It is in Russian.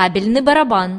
кабельный барабан.